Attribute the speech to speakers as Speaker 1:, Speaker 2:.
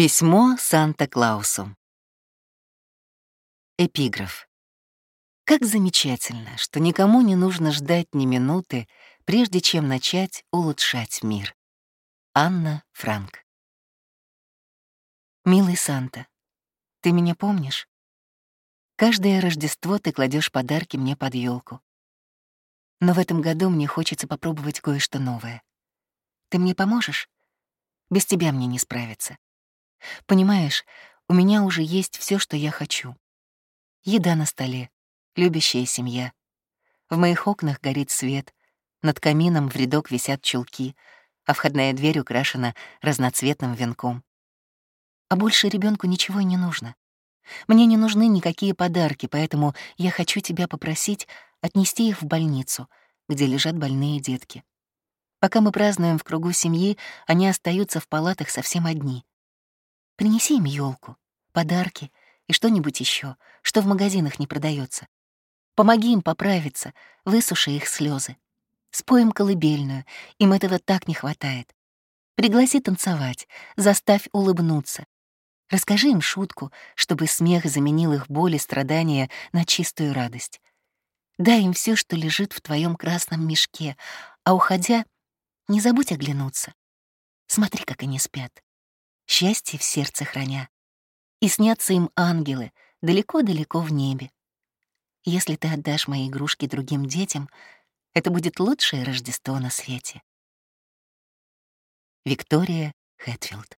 Speaker 1: Письмо Санта-Клаусу. Эпиграф. Как замечательно, что никому не нужно ждать ни минуты, прежде чем начать улучшать мир. Анна Франк. Милый Санта, ты меня помнишь? Каждое Рождество ты кладешь подарки мне под елку. Но в этом году мне хочется попробовать кое-что новое. Ты мне поможешь? Без тебя мне не справиться. Понимаешь, у меня уже есть все, что я хочу. Еда на столе, любящая семья. В моих окнах горит свет, над камином в рядок висят чулки, а входная дверь украшена разноцветным венком. А больше ребенку ничего не нужно. Мне не нужны никакие подарки, поэтому я хочу тебя попросить отнести их в больницу, где лежат больные детки. Пока мы празднуем в кругу семьи, они остаются в палатах совсем одни. Принеси им елку, подарки и что-нибудь еще, что в магазинах не продается. Помоги им поправиться, высуши их слезы. Споем колыбельную, им этого так не хватает. Пригласи танцевать, заставь улыбнуться. Расскажи им шутку, чтобы смех заменил их боль и страдания на чистую радость. Дай им все, что лежит в твоем красном мешке, а уходя, не забудь оглянуться. Смотри, как они спят счастье в сердце храня. И снятся им ангелы далеко-далеко в небе. Если ты отдашь мои игрушки другим детям, это будет лучшее Рождество на свете. Виктория Хэтфилд